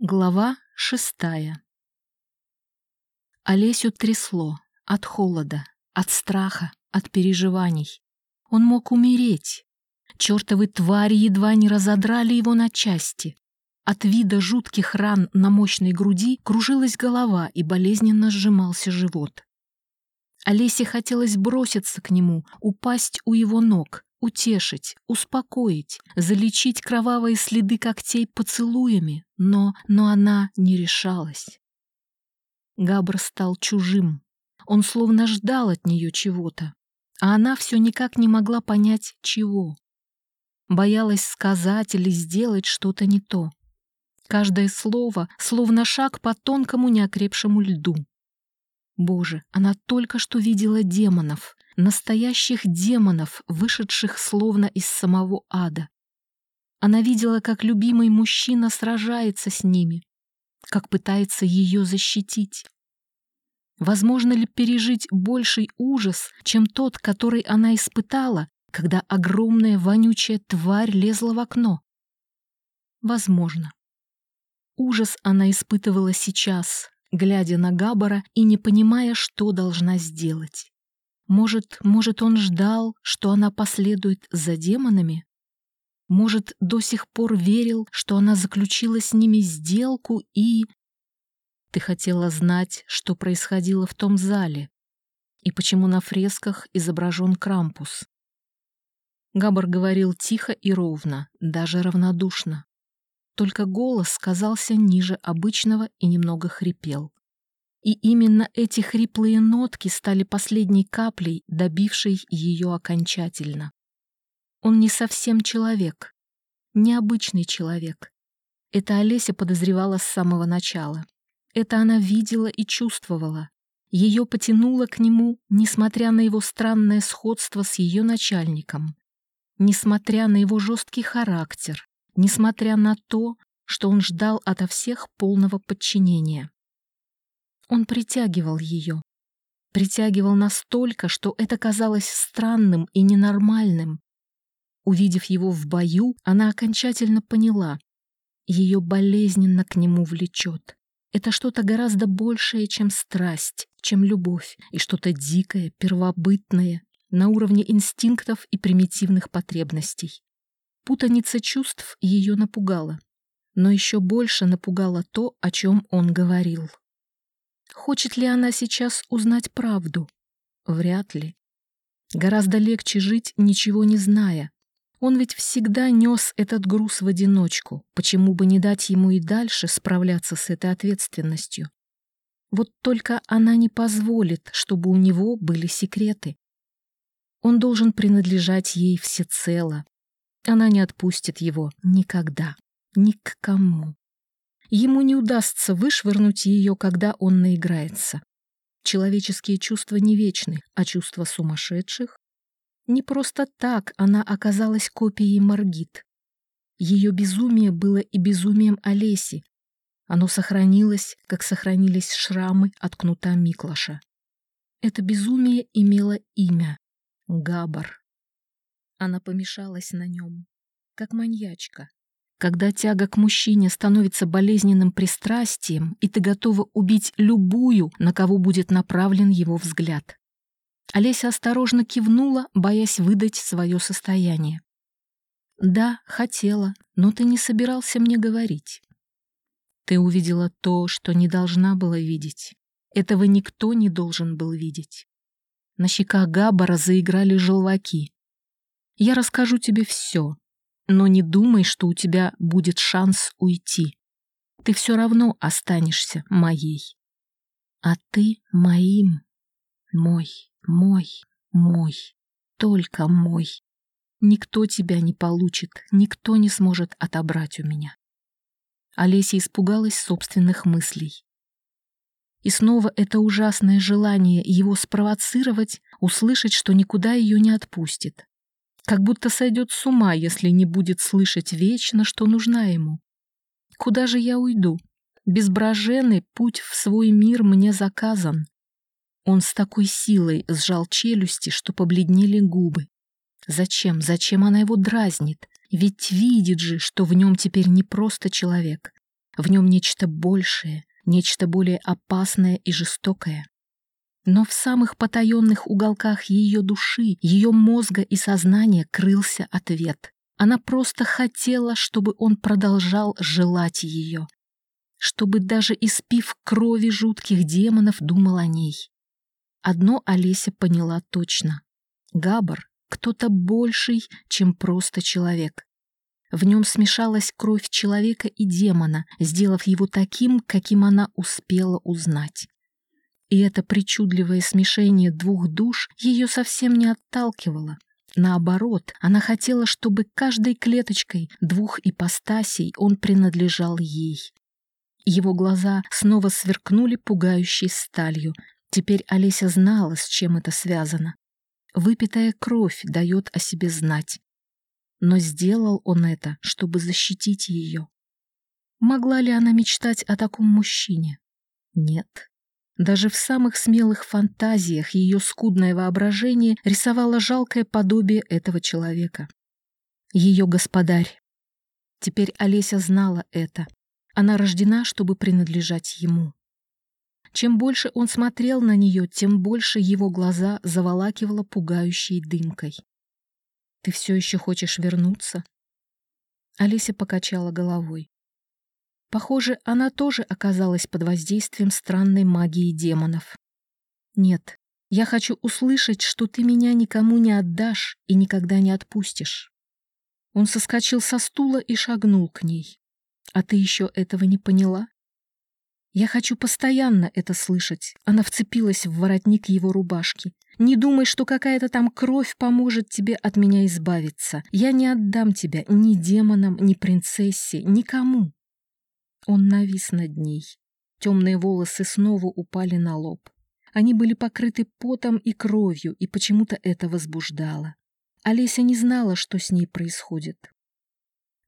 Глава шестая Олесю трясло от холода, от страха, от переживаний. Он мог умереть. Чёртовы твари едва не разодрали его на части. От вида жутких ран на мощной груди кружилась голова и болезненно сжимался живот. Олесе хотелось броситься к нему, упасть у его ног, утешить, успокоить, залечить кровавые следы когтей поцелуями, но, но она не решалась. Габр стал чужим. Он словно ждал от нее чего-то, а она все никак не могла понять, чего. Боялась сказать или сделать что-то не то. Каждое слово словно шаг по тонкому неокрепшему льду. Боже, она только что видела демонов, настоящих демонов, вышедших словно из самого ада. Она видела, как любимый мужчина сражается с ними, как пытается ее защитить. Возможно ли пережить больший ужас, чем тот, который она испытала, когда огромная вонючая тварь лезла в окно? Возможно. Ужас она испытывала сейчас, глядя на Габбара и не понимая, что должна сделать. Может, может, он ждал, что она последует за демонами? Может, до сих пор верил, что она заключила с ними сделку и... Ты хотела знать, что происходило в том зале и почему на фресках изображен Крампус. Габар говорил тихо и ровно, даже равнодушно. Только голос казался ниже обычного и немного хрипел. И именно эти хриплые нотки стали последней каплей, добившей ее окончательно. Он не совсем человек, необычный человек. Это Олеся подозревала с самого начала. Это она видела и чувствовала. Ее потянуло к нему, несмотря на его странное сходство с ее начальником, несмотря на его жесткий характер, несмотря на то, что он ждал ото всех полного подчинения. Он притягивал ее. Притягивал настолько, что это казалось странным и ненормальным. Увидев его в бою, она окончательно поняла. Ее болезненно к нему влечет. Это что-то гораздо большее, чем страсть, чем любовь, и что-то дикое, первобытное, на уровне инстинктов и примитивных потребностей. Путаница чувств ее напугала, но еще больше напугало то, о чем он говорил. Хочет ли она сейчас узнать правду? Вряд ли. Гораздо легче жить, ничего не зная. Он ведь всегда нес этот груз в одиночку. Почему бы не дать ему и дальше справляться с этой ответственностью? Вот только она не позволит, чтобы у него были секреты. Он должен принадлежать ей всецело. Она не отпустит его никогда, ни к кому. Ему не удастся вышвырнуть ее, когда он наиграется. Человеческие чувства не вечны, а чувства сумасшедших. Не просто так она оказалась копией Маргит. Ее безумие было и безумием Олеси. Оно сохранилось, как сохранились шрамы от кнута Миклаша. Это безумие имело имя — Габар. Она помешалась на нем, как маньячка, когда тяга к мужчине становится болезненным пристрастием, и ты готова убить любую, на кого будет направлен его взгляд. Олеся осторожно кивнула, боясь выдать свое состояние. «Да, хотела, но ты не собирался мне говорить. Ты увидела то, что не должна была видеть. Этого никто не должен был видеть. На щеках Габбара заиграли желваки. Я расскажу тебе все, но не думай, что у тебя будет шанс уйти. Ты все равно останешься моей. А ты моим. Мой, мой, мой, только мой. Никто тебя не получит, никто не сможет отобрать у меня. Олеся испугалась собственных мыслей. И снова это ужасное желание его спровоцировать, услышать, что никуда ее не отпустит как будто сойдет с ума, если не будет слышать вечно, что нужна ему. Куда же я уйду? Без Брожены путь в свой мир мне заказан. Он с такой силой сжал челюсти, что побледнели губы. Зачем, зачем она его дразнит? Ведь видит же, что в нем теперь не просто человек. В нем нечто большее, нечто более опасное и жестокое. Но в самых потаенных уголках ее души, ее мозга и сознания крылся ответ. Она просто хотела, чтобы он продолжал желать ее. Чтобы даже испив крови жутких демонов, думал о ней. Одно Олеся поняла точно. Габар — кто-то больший, чем просто человек. В нем смешалась кровь человека и демона, сделав его таким, каким она успела узнать. И это причудливое смешение двух душ ее совсем не отталкивало. Наоборот, она хотела, чтобы каждой клеточкой двух ипостасей он принадлежал ей. Его глаза снова сверкнули пугающей сталью. Теперь Олеся знала, с чем это связано. Выпитая кровь дает о себе знать. Но сделал он это, чтобы защитить ее. Могла ли она мечтать о таком мужчине? Нет. Даже в самых смелых фантазиях ее скудное воображение рисовало жалкое подобие этого человека. Ее господарь. Теперь Олеся знала это. Она рождена, чтобы принадлежать ему. Чем больше он смотрел на нее, тем больше его глаза заволакивало пугающей дымкой. Ты все еще хочешь вернуться?» Олеся покачала головой. Похоже, она тоже оказалась под воздействием странной магии демонов. «Нет, я хочу услышать, что ты меня никому не отдашь и никогда не отпустишь». Он соскочил со стула и шагнул к ней. «А ты еще этого не поняла?» «Я хочу постоянно это слышать». Она вцепилась в воротник его рубашки. Не думай, что какая-то там кровь поможет тебе от меня избавиться. Я не отдам тебя ни демонам, ни принцессе, никому. Он навис над ней. Темные волосы снова упали на лоб. Они были покрыты потом и кровью, и почему-то это возбуждало. Олеся не знала, что с ней происходит.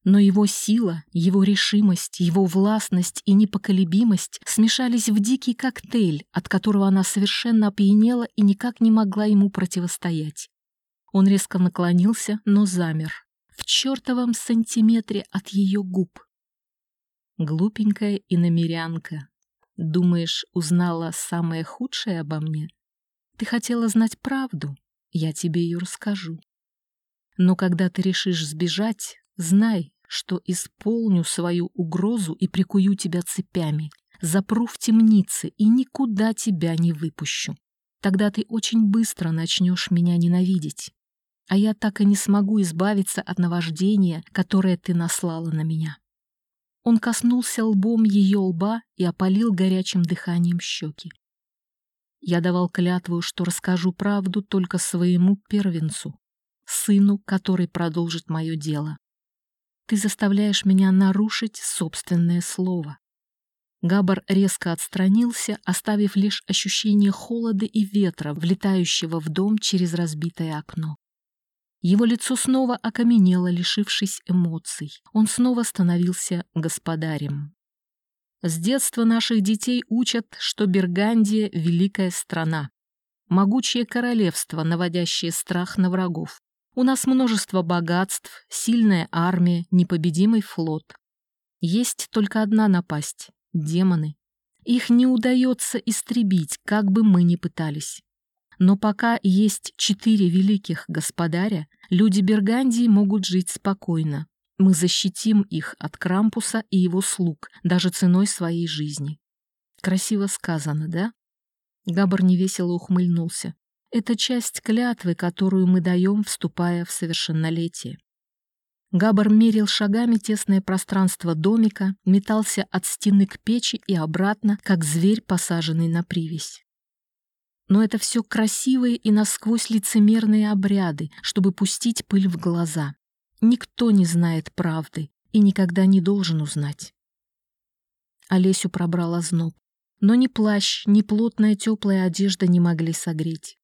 Но его сила, его решимость, его властность и непоколебимость смешались в дикий коктейль, от которого она совершенно опьянела и никак не могла ему противостоять. Он резко наклонился, но замер. В чертовом сантиметре от ее губ. Глупенькая иномерянка. Думаешь, узнала самое худшее обо мне? Ты хотела знать правду? Я тебе ее расскажу. Но когда ты решишь сбежать, Знай, что исполню свою угрозу и прикую тебя цепями, запру в темнице и никуда тебя не выпущу. Тогда ты очень быстро начнешь меня ненавидеть, а я так и не смогу избавиться от наваждения, которое ты наслала на меня. Он коснулся лбом ее лба и опалил горячим дыханием щеки. Я давал клятву, что расскажу правду только своему первенцу, сыну, который продолжит мое дело. Ты заставляешь меня нарушить собственное слово. Габар резко отстранился, оставив лишь ощущение холода и ветра, влетающего в дом через разбитое окно. Его лицо снова окаменело, лишившись эмоций. Он снова становился господарем. С детства наших детей учат, что Бергандия — великая страна, могучее королевство, наводящее страх на врагов. У нас множество богатств, сильная армия, непобедимый флот. Есть только одна напасть — демоны. Их не удается истребить, как бы мы ни пытались. Но пока есть четыре великих господаря, люди Бергандии могут жить спокойно. Мы защитим их от Крампуса и его слуг, даже ценой своей жизни. Красиво сказано, да? Габар невесело ухмыльнулся. Это часть клятвы, которую мы даем, вступая в совершеннолетие. Габар мерил шагами тесное пространство домика, метался от стены к печи и обратно, как зверь, посаженный на привязь. Но это все красивые и насквозь лицемерные обряды, чтобы пустить пыль в глаза. Никто не знает правды и никогда не должен узнать. Олесю пробрала зноб, но ни плащ, ни плотная теплая одежда не могли согреть.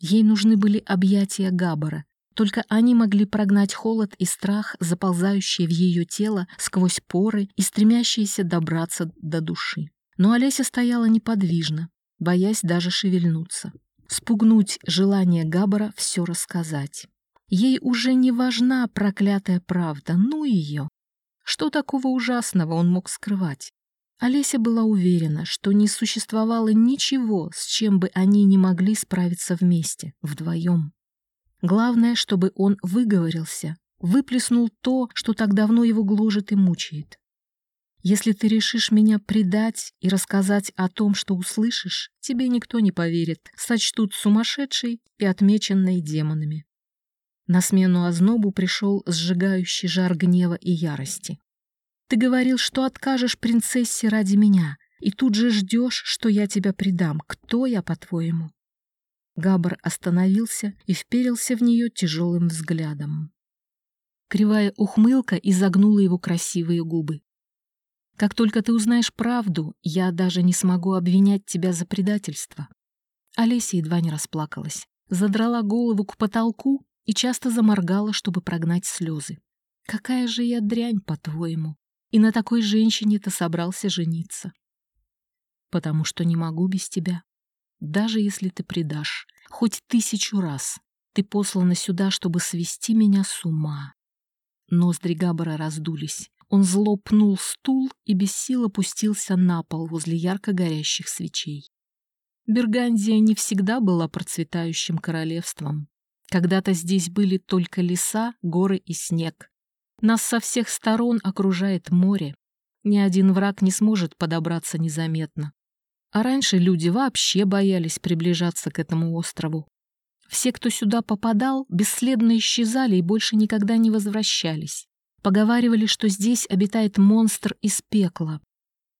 Ей нужны были объятия Габбара, только они могли прогнать холод и страх, заползающие в ее тело сквозь поры и стремящиеся добраться до души. Но Олеся стояла неподвижно, боясь даже шевельнуться. Спугнуть желание Габбара все рассказать. Ей уже не важна проклятая правда, ну ее. Что такого ужасного он мог скрывать? Олеся была уверена, что не существовало ничего, с чем бы они не могли справиться вместе, вдвоем. Главное, чтобы он выговорился, выплеснул то, что так давно его гложет и мучает. Если ты решишь меня предать и рассказать о том, что услышишь, тебе никто не поверит, сочтут сумасшедшей и отмеченной демонами. На смену ознобу пришел сжигающий жар гнева и ярости. Ты говорил, что откажешь принцессе ради меня, и тут же ждешь, что я тебя предам. Кто я, по-твоему? Габр остановился и вперился в нее тяжелым взглядом. Кривая ухмылка изогнула его красивые губы. Как только ты узнаешь правду, я даже не смогу обвинять тебя за предательство. Олеся едва не расплакалась, задрала голову к потолку и часто заморгала, чтобы прогнать слезы. Какая же я дрянь, по-твоему? И на такой женщине ты собрался жениться. Потому что не могу без тебя. Даже если ты предашь, хоть тысячу раз, ты послана сюда, чтобы свести меня с ума. Ноздри Габбара раздулись. Он зло пнул стул и без сил опустился на пол возле ярко горящих свечей. Бергандия не всегда была процветающим королевством. Когда-то здесь были только леса, горы и снег. Нас со всех сторон окружает море. Ни один враг не сможет подобраться незаметно. А раньше люди вообще боялись приближаться к этому острову. Все, кто сюда попадал, бесследно исчезали и больше никогда не возвращались. Поговаривали, что здесь обитает монстр из пекла.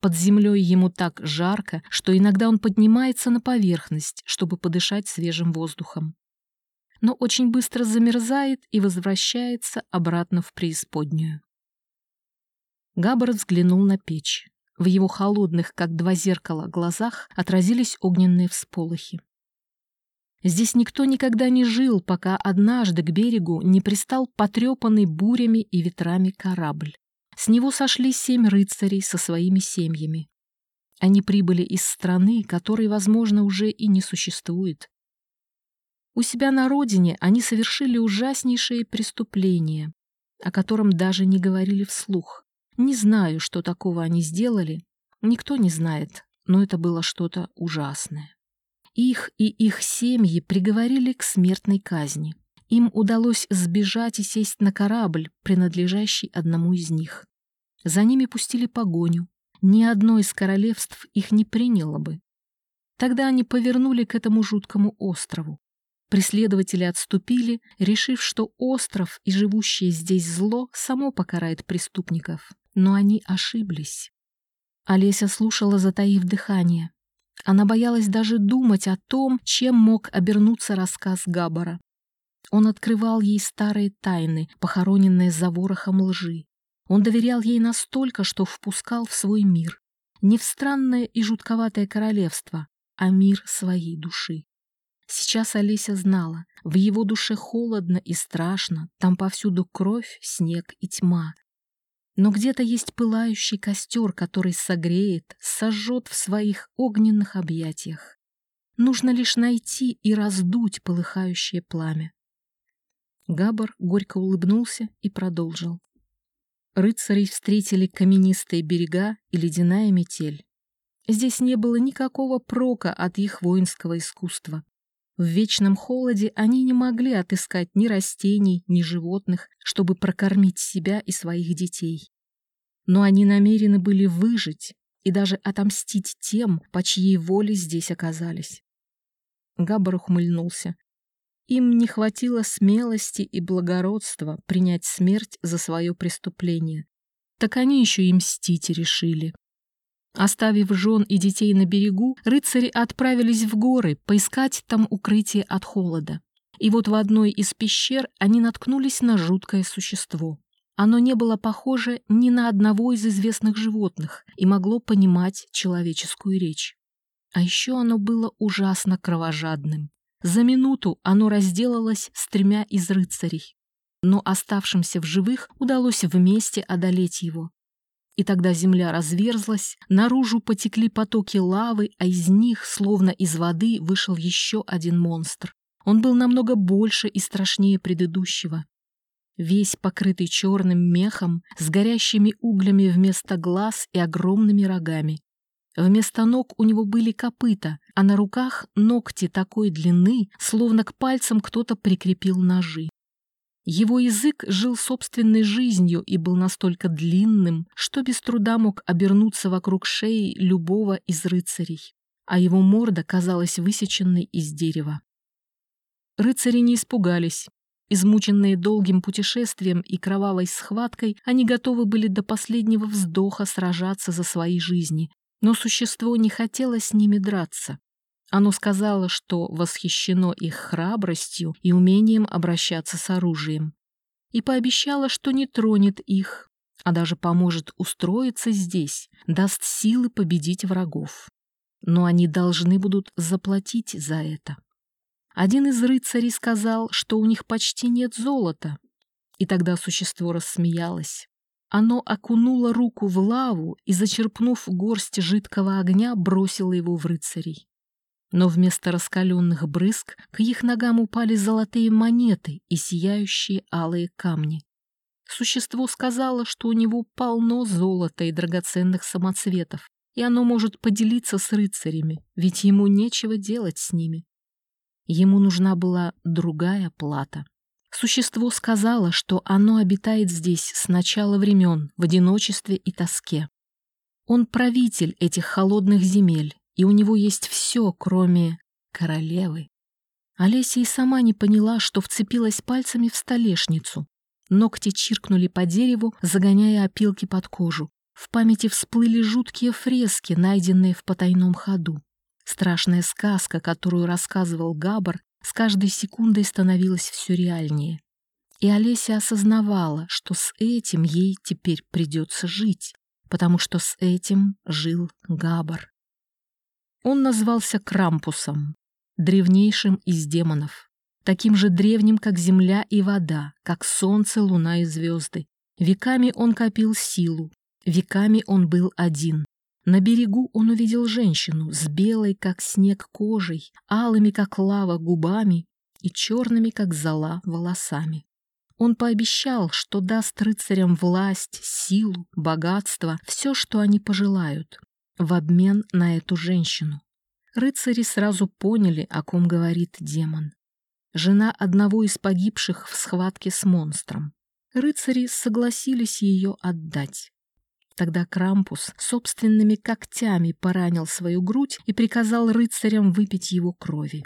Под землей ему так жарко, что иногда он поднимается на поверхность, чтобы подышать свежим воздухом. Но очень быстро замерзает и возвращается обратно в преисподнюю. Габбард взглянул на печь. В его холодных, как два зеркала, глазах отразились огненные всполохи. Здесь никто никогда не жил, пока однажды к берегу не пристал потрепанный бурями и ветрами корабль. С него сошли семь рыцарей со своими семьями. Они прибыли из страны, которой, возможно, уже и не существует. У себя на родине они совершили ужаснейшее преступление, о котором даже не говорили вслух. Не знаю, что такого они сделали, никто не знает, но это было что-то ужасное. Их и их семьи приговорили к смертной казни. Им удалось сбежать и сесть на корабль, принадлежащий одному из них. За ними пустили погоню. Ни одно из королевств их не приняло бы. Тогда они повернули к этому жуткому острову. Преследователи отступили, решив, что остров и живущее здесь зло само покарает преступников. Но они ошиблись. Олеся слушала, затаив дыхание. Она боялась даже думать о том, чем мог обернуться рассказ Габбара. Он открывал ей старые тайны, похороненные за ворохом лжи. Он доверял ей настолько, что впускал в свой мир. Не в странное и жутковатое королевство, а мир своей души. Сейчас Олеся знала, в его душе холодно и страшно, там повсюду кровь, снег и тьма, но где-то есть пылающий костер, который согреет, сожжет в своих огненных объятиях. Нужно лишь найти и раздуть полыхающее пламя. Габар горько улыбнулся и продолжил. Рыцарей встретили каменистые берега и ледяная метель. Здесь не было никакого прока от их воинского искусства. В вечном холоде они не могли отыскать ни растений, ни животных, чтобы прокормить себя и своих детей. Но они намерены были выжить и даже отомстить тем, по чьей воле здесь оказались. Габбар ухмыльнулся. Им не хватило смелости и благородства принять смерть за свое преступление. Так они еще и мстить решили. Оставив жен и детей на берегу, рыцари отправились в горы поискать там укрытие от холода. И вот в одной из пещер они наткнулись на жуткое существо. Оно не было похоже ни на одного из известных животных и могло понимать человеческую речь. А еще оно было ужасно кровожадным. За минуту оно разделалось с тремя из рыцарей, но оставшимся в живых удалось вместе одолеть его. И тогда земля разверзлась, наружу потекли потоки лавы, а из них, словно из воды, вышел еще один монстр. Он был намного больше и страшнее предыдущего. весь покрытый черным мехом, с горящими углями вместо глаз и огромными рогами. Вместо ног у него были копыта, а на руках ногти такой длины, словно к пальцам кто-то прикрепил ножи. Его язык жил собственной жизнью и был настолько длинным, что без труда мог обернуться вокруг шеи любого из рыцарей, а его морда казалась высеченной из дерева. Рыцари не испугались. Измученные долгим путешествием и кровавой схваткой, они готовы были до последнего вздоха сражаться за свои жизни, но существо не хотело с ними драться. Оно сказало, что восхищено их храбростью и умением обращаться с оружием. И пообещало, что не тронет их, а даже поможет устроиться здесь, даст силы победить врагов. Но они должны будут заплатить за это. Один из рыцарей сказал, что у них почти нет золота, и тогда существо рассмеялось. Оно окунуло руку в лаву и, зачерпнув горсть жидкого огня, бросило его в рыцарей но вместо раскаленных брызг к их ногам упали золотые монеты и сияющие алые камни. Существо сказало, что у него полно золота и драгоценных самоцветов, и оно может поделиться с рыцарями, ведь ему нечего делать с ними. Ему нужна была другая плата. Существо сказало, что оно обитает здесь с начала времен, в одиночестве и тоске. Он правитель этих холодных земель и у него есть все, кроме королевы. Олеся и сама не поняла, что вцепилась пальцами в столешницу. Ногти чиркнули по дереву, загоняя опилки под кожу. В памяти всплыли жуткие фрески, найденные в потайном ходу. Страшная сказка, которую рассказывал Габар, с каждой секундой становилась все реальнее. И Олеся осознавала, что с этим ей теперь придется жить, потому что с этим жил Габар. Он назвался Крампусом, древнейшим из демонов, таким же древним, как земля и вода, как солнце, луна и звезды. Веками он копил силу, веками он был один. На берегу он увидел женщину с белой, как снег, кожей, алыми, как лава, губами и черными, как зола, волосами. Он пообещал, что даст рыцарям власть, силу, богатство, все, что они пожелают в обмен на эту женщину. Рыцари сразу поняли, о ком говорит демон. Жена одного из погибших в схватке с монстром. Рыцари согласились ее отдать. Тогда Крампус собственными когтями поранил свою грудь и приказал рыцарям выпить его крови.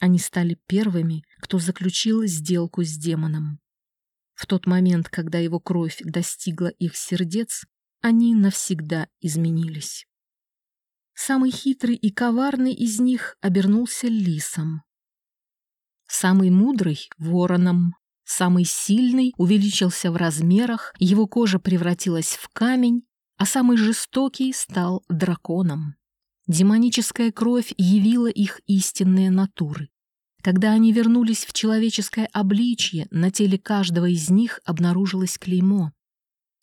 Они стали первыми, кто заключил сделку с демоном. В тот момент, когда его кровь достигла их сердец, они навсегда изменились. Самый хитрый и коварный из них обернулся лисом. Самый мудрый — вороном. Самый сильный увеличился в размерах, его кожа превратилась в камень, а самый жестокий стал драконом. Демоническая кровь явила их истинные натуры. Когда они вернулись в человеческое обличье, на теле каждого из них обнаружилось клеймо.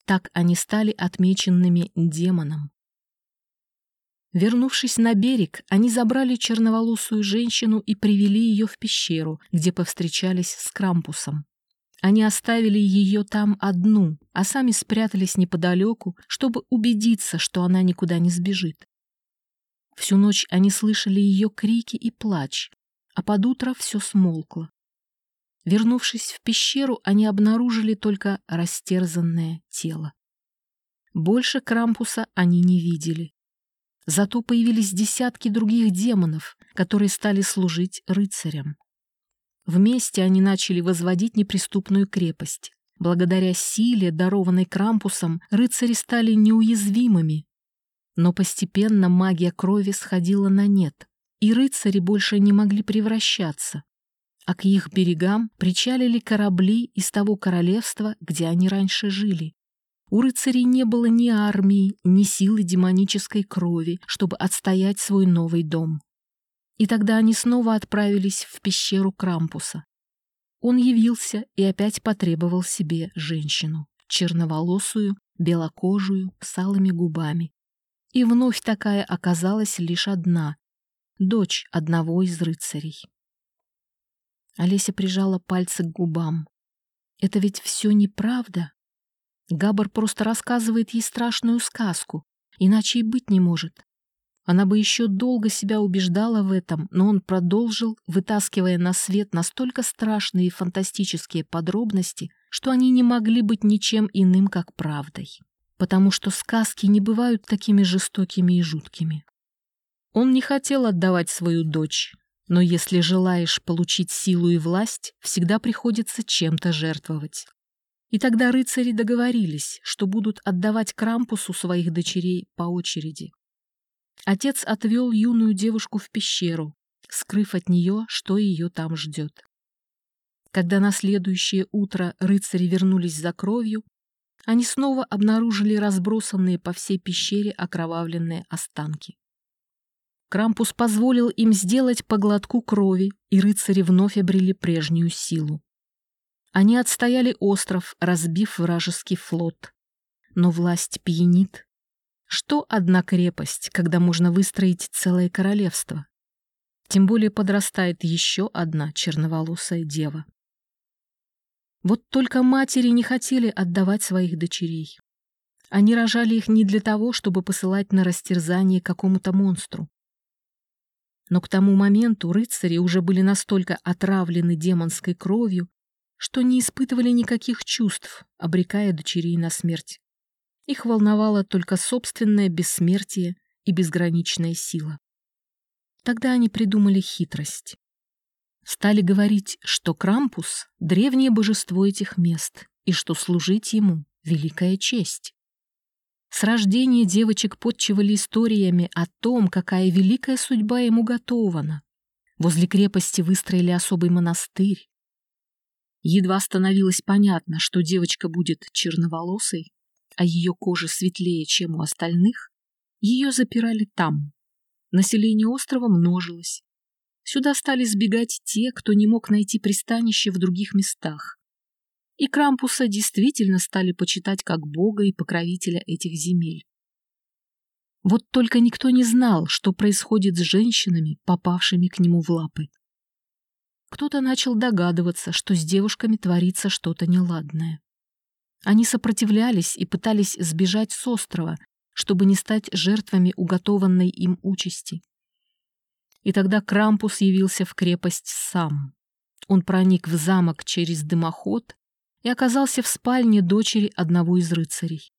Так они стали отмеченными демоном. Вернувшись на берег, они забрали черноволосую женщину и привели ее в пещеру, где повстречались с Крампусом. Они оставили ее там одну, а сами спрятались неподалеку, чтобы убедиться, что она никуда не сбежит. Всю ночь они слышали ее крики и плач, а под утро все смолкло. Вернувшись в пещеру, они обнаружили только растерзанное тело. Больше Крампуса они не видели. Зато появились десятки других демонов, которые стали служить рыцарям. Вместе они начали возводить неприступную крепость. Благодаря силе, дарованной Крампусом, рыцари стали неуязвимыми. Но постепенно магия крови сходила на нет, и рыцари больше не могли превращаться. А к их берегам причалили корабли из того королевства, где они раньше жили. У рыцарей не было ни армии, ни силы демонической крови, чтобы отстоять свой новый дом. И тогда они снова отправились в пещеру Крампуса. Он явился и опять потребовал себе женщину, черноволосую, белокожую, с алыми губами. И вновь такая оказалась лишь одна, дочь одного из рыцарей. Олеся прижала пальцы к губам. Это ведь все неправда. Габар просто рассказывает ей страшную сказку, иначе и быть не может. Она бы еще долго себя убеждала в этом, но он продолжил, вытаскивая на свет настолько страшные и фантастические подробности, что они не могли быть ничем иным, как правдой. Потому что сказки не бывают такими жестокими и жуткими. Он не хотел отдавать свою дочь, но если желаешь получить силу и власть, всегда приходится чем-то жертвовать. И тогда рыцари договорились, что будут отдавать Крампусу своих дочерей по очереди. Отец отвел юную девушку в пещеру, скрыв от нее, что ее там ждет. Когда на следующее утро рыцари вернулись за кровью, они снова обнаружили разбросанные по всей пещере окровавленные останки. Крампус позволил им сделать по глотку крови, и рыцари вновь обрели прежнюю силу. Они отстояли остров, разбив вражеский флот. Но власть пьянит. Что одна крепость, когда можно выстроить целое королевство? Тем более подрастает еще одна черноволосая дева. Вот только матери не хотели отдавать своих дочерей. Они рожали их не для того, чтобы посылать на растерзание какому-то монстру. Но к тому моменту рыцари уже были настолько отравлены демонской кровью, что не испытывали никаких чувств, обрекая дочерей на смерть. Их волновало только собственное бессмертие и безграничная сила. Тогда они придумали хитрость. Стали говорить, что Крампус — древнее божество этих мест, и что служить ему — великая честь. С рождения девочек подчивали историями о том, какая великая судьба ему готована. Возле крепости выстроили особый монастырь. Едва становилось понятно, что девочка будет черноволосой, а ее кожа светлее, чем у остальных, ее запирали там. Население острова множилось. Сюда стали сбегать те, кто не мог найти пристанище в других местах и Крампуса действительно стали почитать как бога и покровителя этих земель. Вот только никто не знал, что происходит с женщинами, попавшими к нему в лапы. Кто-то начал догадываться, что с девушками творится что-то неладное. Они сопротивлялись и пытались сбежать с острова, чтобы не стать жертвами уготованной им участи. И тогда Крампус явился в крепость сам. Он проник в замок через дымоход и оказался в спальне дочери одного из рыцарей.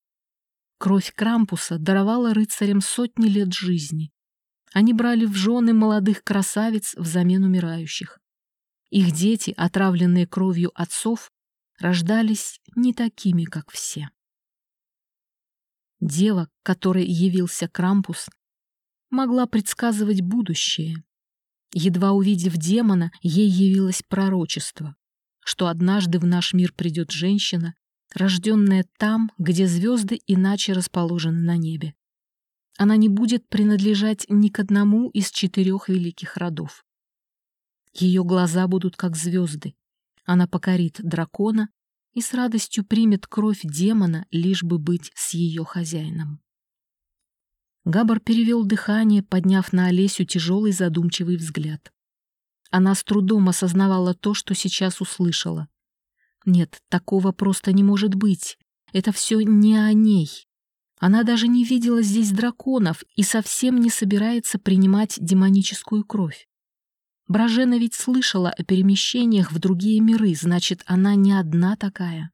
Кровь Крампуса даровала рыцарям сотни лет жизни. Они брали в жены молодых красавиц взамен умирающих. Их дети, отравленные кровью отцов, рождались не такими, как все. Дева, которой явился Крампус, могла предсказывать будущее. Едва увидев демона, ей явилось пророчество что однажды в наш мир придет женщина, рожденная там, где звезды иначе расположены на небе. Она не будет принадлежать ни к одному из четырех великих родов. Ее глаза будут как звезды. Она покорит дракона и с радостью примет кровь демона, лишь бы быть с ее хозяином. Габар перевел дыхание, подняв на Олесю тяжелый задумчивый взгляд. Она с трудом осознавала то, что сейчас услышала. Нет, такого просто не может быть. Это все не о ней. Она даже не видела здесь драконов и совсем не собирается принимать демоническую кровь. Бражена ведь слышала о перемещениях в другие миры, значит, она не одна такая.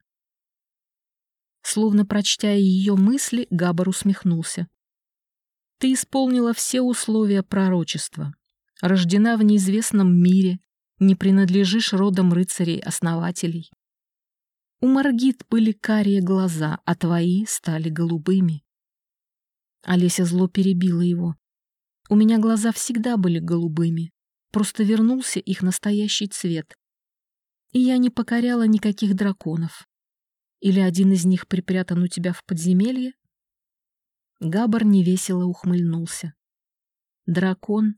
Словно прочтя ее мысли, Габар усмехнулся. «Ты исполнила все условия пророчества рождена в неизвестном мире, не принадлежишь родам рыцарей-основателей. У Маргит были карие глаза, а твои стали голубыми. Олеся зло перебила его. У меня глаза всегда были голубыми, просто вернулся их настоящий цвет. И я не покоряла никаких драконов. Или один из них припрятан у тебя в подземелье? Габар невесело ухмыльнулся. Дракон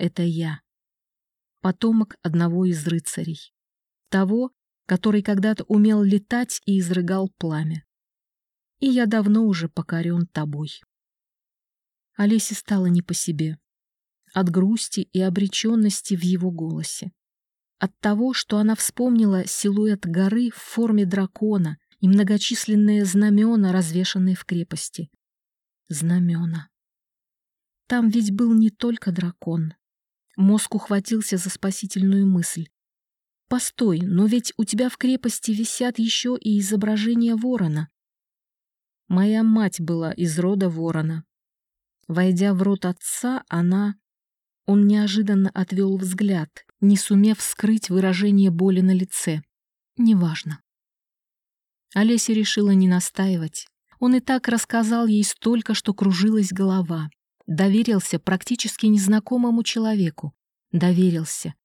это я. Потомок одного из рыцарей. Того, который когда-то умел летать и изрыгал пламя. И я давно уже покорен тобой. Олесе стало не по себе. От грусти и обреченности в его голосе. от того, что она вспомнила силуэт горы в форме дракона и многочисленные знамена, развешанные в крепости. Знамена. Там ведь был не только дракон. Мозг ухватился за спасительную мысль. Постой, но ведь у тебя в крепости висят еще и изображения ворона. Моя мать была из рода ворона. Войдя в рот отца, она... Он неожиданно отвел взгляд, не сумев скрыть выражение боли на лице. Неважно. Олеся решила не настаивать. Он и так рассказал ей столько, что кружилась голова. Доверился практически незнакомому человеку. Доверился.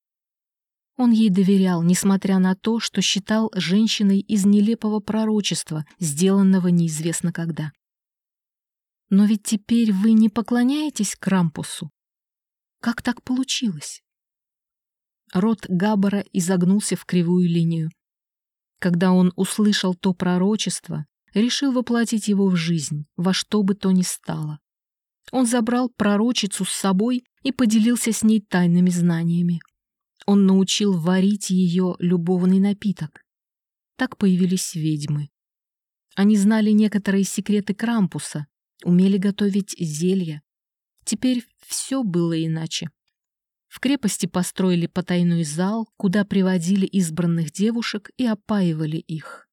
Он ей доверял, несмотря на то, что считал женщиной из нелепого пророчества, сделанного неизвестно когда. Но ведь теперь вы не поклоняетесь Крампусу. Как так получилось? Рот Габбара изогнулся в кривую линию. Когда он услышал то пророчество, решил воплотить его в жизнь, во что бы то ни стало. Он забрал пророчицу с собой и поделился с ней тайными знаниями. Он научил варить ее любовный напиток. Так появились ведьмы. Они знали некоторые секреты Крампуса, умели готовить зелья. Теперь все было иначе. В крепости построили потайной зал, куда приводили избранных девушек и опаивали их.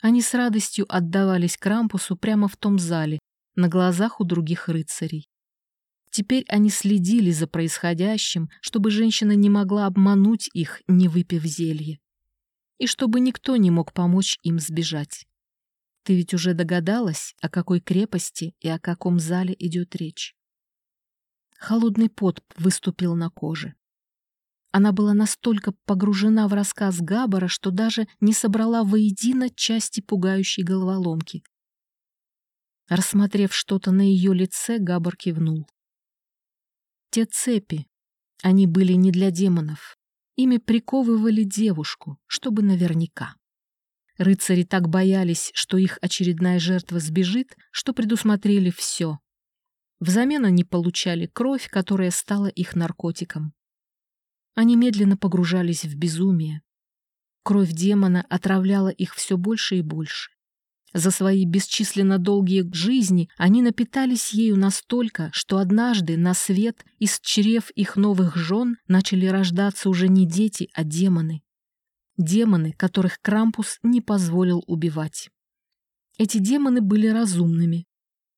Они с радостью отдавались Крампусу прямо в том зале, на глазах у других рыцарей. Теперь они следили за происходящим, чтобы женщина не могла обмануть их, не выпив зелье. И чтобы никто не мог помочь им сбежать. Ты ведь уже догадалась, о какой крепости и о каком зале идет речь. Холодный пот выступил на коже. Она была настолько погружена в рассказ Габбара, что даже не собрала воедино части пугающей головоломки. Рассмотрев что-то на ее лице, Габбар кивнул. Те цепи, они были не для демонов. Ими приковывали девушку, чтобы наверняка. Рыцари так боялись, что их очередная жертва сбежит, что предусмотрели все. Взамен они получали кровь, которая стала их наркотиком. Они медленно погружались в безумие. Кровь демона отравляла их все больше и больше. За свои бесчисленно долгие жизни они напитались ею настолько, что однажды на свет из чрев их новых жен начали рождаться уже не дети, а демоны. Демоны, которых Крампус не позволил убивать. Эти демоны были разумными.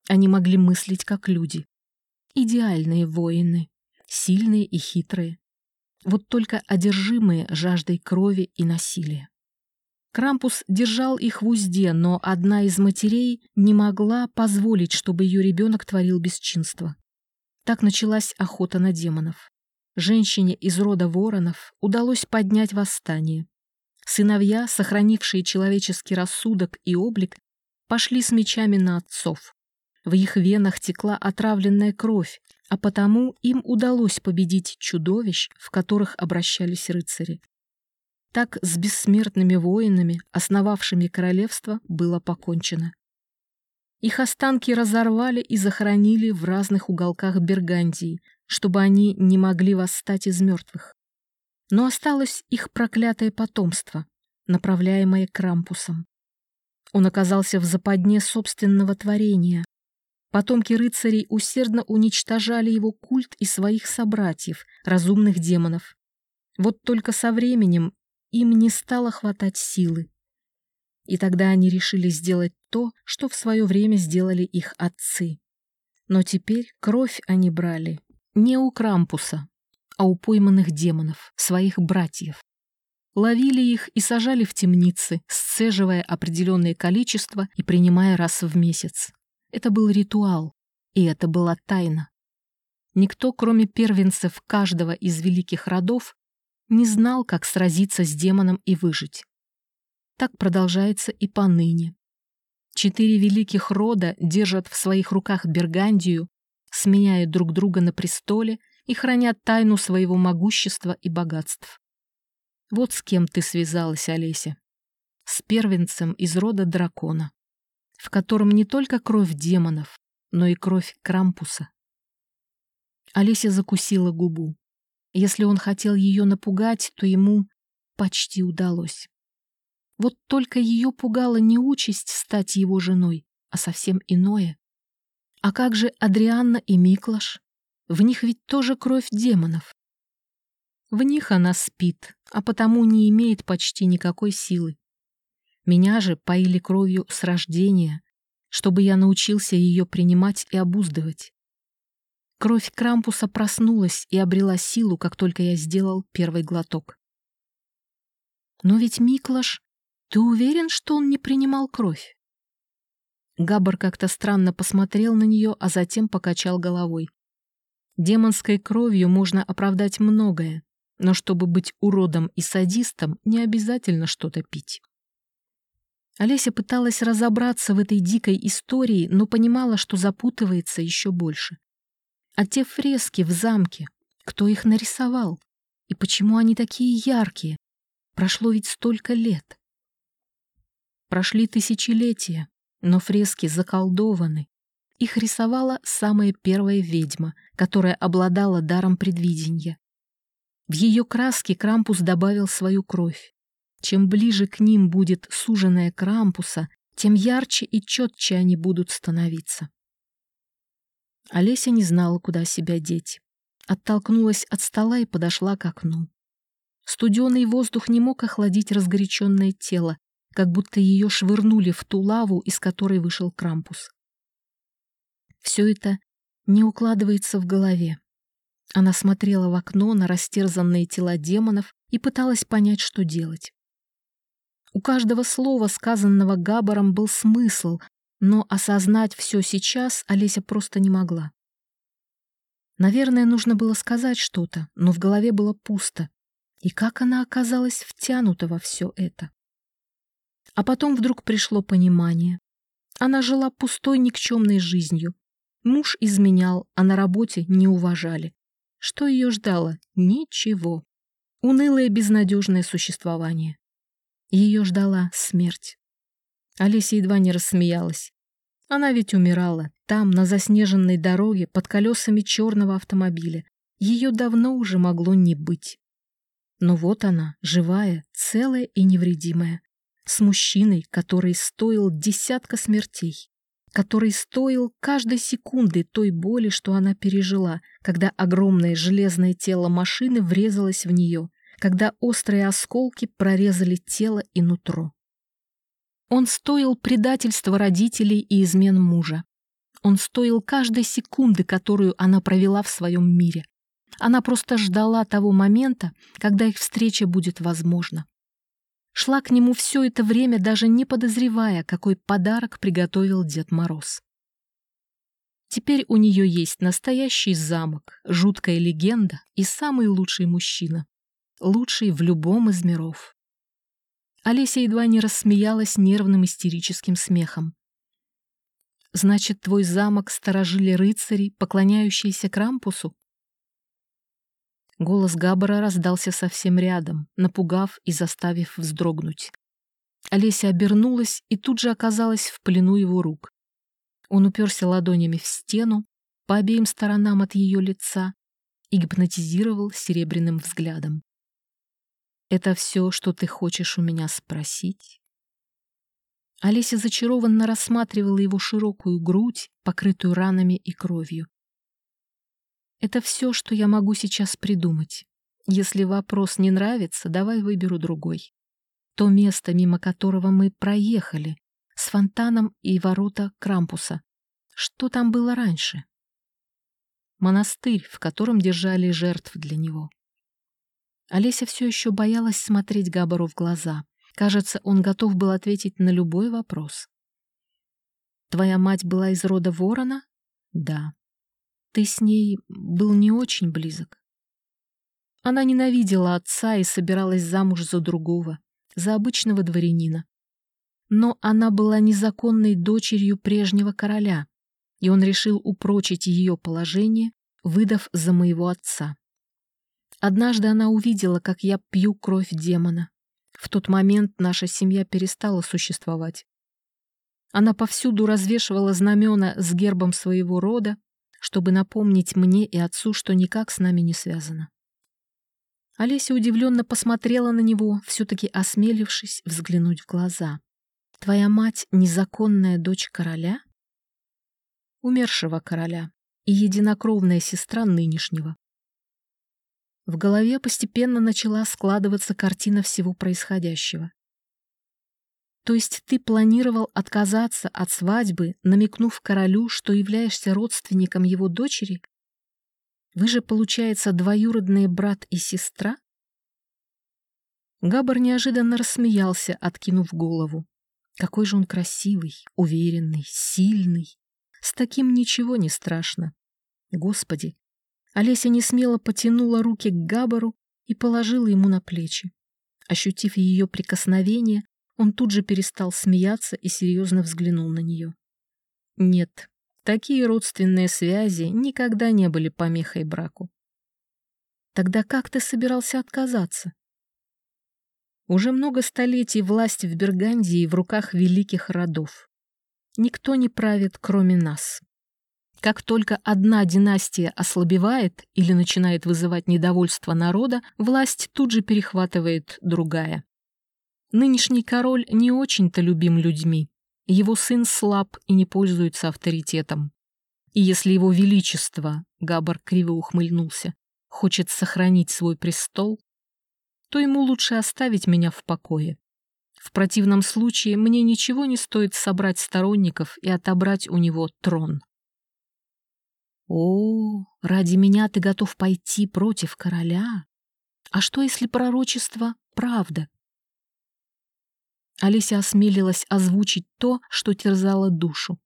Они могли мыслить как люди. Идеальные воины, сильные и хитрые. Вот только одержимые жаждой крови и насилия. Крампус держал их в узде, но одна из матерей не могла позволить, чтобы ее ребенок творил бесчинство. Так началась охота на демонов. Женщине из рода воронов удалось поднять восстание. Сыновья, сохранившие человеческий рассудок и облик, пошли с мечами на отцов. В их венах текла отравленная кровь, а потому им удалось победить чудовищ, в которых обращались рыцари. Так с бессмертными воинами, основавшими королевство, было покончено. Их останки разорвали и захоронили в разных уголках Бергандии, чтобы они не могли восстать из мертвых. Но осталось их проклятое потомство, направляемое Крампусом. Он оказался в западне собственного творения. Потомки рыцарей усердно уничтожали его культ и своих собратьев, разумных демонов. Вот только со временем им не стало хватать силы. И тогда они решили сделать то, что в свое время сделали их отцы. Но теперь кровь они брали не у Крампуса, а у пойманных демонов, своих братьев. Ловили их и сажали в темницы, сцеживая определенное количество и принимая раз в месяц. Это был ритуал, и это была тайна. Никто, кроме первенцев каждого из великих родов, не знал, как сразиться с демоном и выжить. Так продолжается и поныне. Четыре великих рода держат в своих руках Бергандию, сменяя друг друга на престоле и хранят тайну своего могущества и богатств. Вот с кем ты связалась, Олеся. С первенцем из рода дракона, в котором не только кровь демонов, но и кровь Крампуса. Олеся закусила губу. Если он хотел ее напугать, то ему почти удалось. Вот только ее пугала не участь стать его женой, а совсем иное. А как же Адрианна и Миклаш? В них ведь тоже кровь демонов. В них она спит, а потому не имеет почти никакой силы. Меня же поили кровью с рождения, чтобы я научился ее принимать и обуздывать. Кровь Крампуса проснулась и обрела силу, как только я сделал первый глоток. Но ведь Миклаш, ты уверен, что он не принимал кровь? Габбар как-то странно посмотрел на нее, а затем покачал головой. Демонской кровью можно оправдать многое, но чтобы быть уродом и садистом, не обязательно что-то пить. Олеся пыталась разобраться в этой дикой истории, но понимала, что запутывается еще больше. А те фрески в замке, кто их нарисовал? И почему они такие яркие? Прошло ведь столько лет. Прошли тысячелетия, но фрески заколдованы. Их рисовала самая первая ведьма, которая обладала даром предвидения. В ее краски Крампус добавил свою кровь. Чем ближе к ним будет суженая Крампуса, тем ярче и четче они будут становиться. Олеся не знала, куда себя деть. Оттолкнулась от стола и подошла к окну. Студеный воздух не мог охладить разгоряченное тело, как будто ее швырнули в ту лаву, из которой вышел Крампус. Все это не укладывается в голове. Она смотрела в окно на растерзанные тела демонов и пыталась понять, что делать. У каждого слова, сказанного Габаром, был смысл, но осознать все сейчас Олеся просто не могла. Наверное, нужно было сказать что-то, но в голове было пусто. И как она оказалась втянута во все это? А потом вдруг пришло понимание. Она жила пустой никчемной жизнью. Муж изменял, а на работе не уважали. Что ее ждало? Ничего. Унылое безнадежное существование. Ее ждала смерть. Олеся едва не рассмеялась. Она ведь умирала там, на заснеженной дороге, под колесами черного автомобиля. Ее давно уже могло не быть. Но вот она, живая, целая и невредимая, с мужчиной, который стоил десятка смертей который стоил каждой секунды той боли, что она пережила, когда огромное железное тело машины врезалось в нее, когда острые осколки прорезали тело и нутро. Он стоил предательства родителей и измен мужа. Он стоил каждой секунды, которую она провела в своем мире. Она просто ждала того момента, когда их встреча будет возможна. Шла к нему все это время, даже не подозревая, какой подарок приготовил Дед Мороз. Теперь у нее есть настоящий замок, жуткая легенда и самый лучший мужчина. Лучший в любом из миров. Олеся едва не рассмеялась нервным истерическим смехом. «Значит, твой замок сторожили рыцари, поклоняющиеся Крампусу?» Голос Габбара раздался совсем рядом, напугав и заставив вздрогнуть. Олеся обернулась и тут же оказалась в плену его рук. Он уперся ладонями в стену, по обеим сторонам от ее лица, и гипнотизировал серебряным взглядом. «Это все, что ты хочешь у меня спросить?» Олеся зачарованно рассматривала его широкую грудь, покрытую ранами и кровью. Это все, что я могу сейчас придумать. Если вопрос не нравится, давай выберу другой. То место, мимо которого мы проехали, с фонтаном и ворота Крампуса. Что там было раньше? Монастырь, в котором держали жертв для него. Олеся все еще боялась смотреть Габару в глаза. Кажется, он готов был ответить на любой вопрос. «Твоя мать была из рода ворона?» «Да». Ты с ней был не очень близок. Она ненавидела отца и собиралась замуж за другого, за обычного дворянина. Но она была незаконной дочерью прежнего короля, и он решил упрочить ее положение, выдав за моего отца. Однажды она увидела, как я пью кровь демона. В тот момент наша семья перестала существовать. Она повсюду развешивала знамена с гербом своего рода, чтобы напомнить мне и отцу, что никак с нами не связано. Олеся удивленно посмотрела на него, все-таки осмелившись взглянуть в глаза. «Твоя мать — незаконная дочь короля?» «Умершего короля и единокровная сестра нынешнего». В голове постепенно начала складываться картина всего происходящего. То есть ты планировал отказаться от свадьбы, намекнув королю, что являешься родственником его дочери? Вы же, получается, двоюродные брат и сестра? Габар неожиданно рассмеялся, откинув голову. Какой же он красивый, уверенный, сильный. С таким ничего не страшно. Господи! Олеся несмело потянула руки к Габару и положила ему на плечи. Ощутив ее прикосновение, он тут же перестал смеяться и серьезно взглянул на нее. Нет, такие родственные связи никогда не были помехой браку. Тогда как ты собирался отказаться? Уже много столетий власть в Бергандии в руках великих родов. Никто не правит, кроме нас. Как только одна династия ослабевает или начинает вызывать недовольство народа, власть тут же перехватывает другая. Нынешний король не очень-то любим людьми. Его сын слаб и не пользуется авторитетом. И если его величество, Габар криво ухмыльнулся, хочет сохранить свой престол, то ему лучше оставить меня в покое. В противном случае мне ничего не стоит собрать сторонников и отобрать у него трон. О, ради меня ты готов пойти против короля? А что, если пророчество — правда? Олеся осмелилась озвучить то, что терзало душу.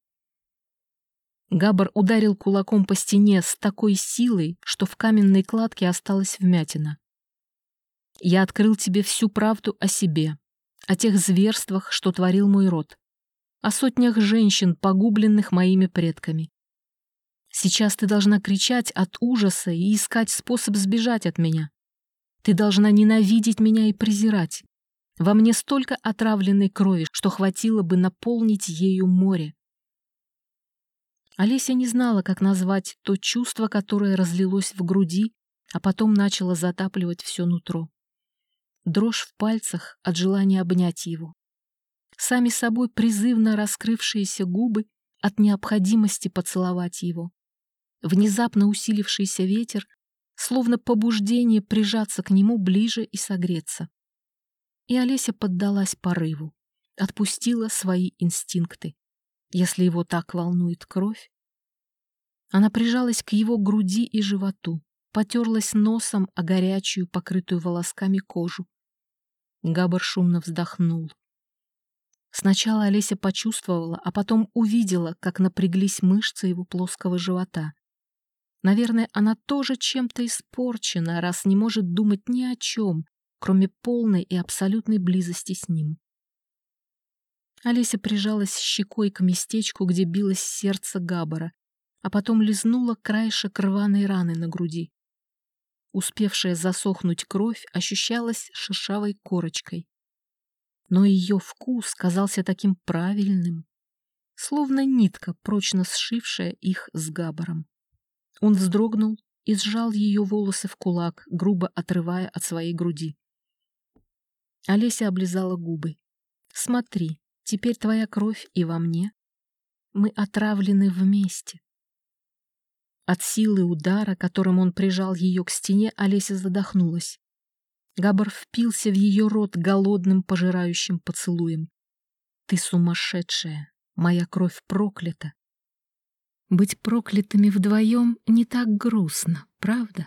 Габар ударил кулаком по стене с такой силой, что в каменной кладке осталась вмятина. «Я открыл тебе всю правду о себе, о тех зверствах, что творил мой род, о сотнях женщин, погубленных моими предками. Сейчас ты должна кричать от ужаса и искать способ сбежать от меня. Ты должна ненавидеть меня и презирать. Во мне столько отравленной крови, что хватило бы наполнить ею море. Олеся не знала, как назвать то чувство, которое разлилось в груди, а потом начало затапливать все нутро. Дрожь в пальцах от желания обнять его. Сами собой призывно раскрывшиеся губы от необходимости поцеловать его. Внезапно усилившийся ветер, словно побуждение прижаться к нему ближе и согреться. И Олеся поддалась порыву, отпустила свои инстинкты. Если его так волнует кровь, она прижалась к его груди и животу, потерлась носом о горячую, покрытую волосками кожу. Габар шумно вздохнул. Сначала Олеся почувствовала, а потом увидела, как напряглись мышцы его плоского живота. Наверное, она тоже чем-то испорчена, раз не может думать ни о чем, кроме полной и абсолютной близости с ним. Олеся прижалась щекой к местечку, где билось сердце Габара, а потом лизнула краешек рваной раны на груди. Успевшая засохнуть кровь ощущалась шершавой корочкой. Но ее вкус казался таким правильным, словно нитка, прочно сшившая их с Габаром. Он вздрогнул и сжал ее волосы в кулак, грубо отрывая от своей груди. Олеся облизала губы. «Смотри, теперь твоя кровь и во мне. Мы отравлены вместе». От силы удара, которым он прижал ее к стене, Олеся задохнулась. Габар впился в ее рот голодным пожирающим поцелуем. «Ты сумасшедшая! Моя кровь проклята!» Быть проклятыми вдвоем не так грустно, правда?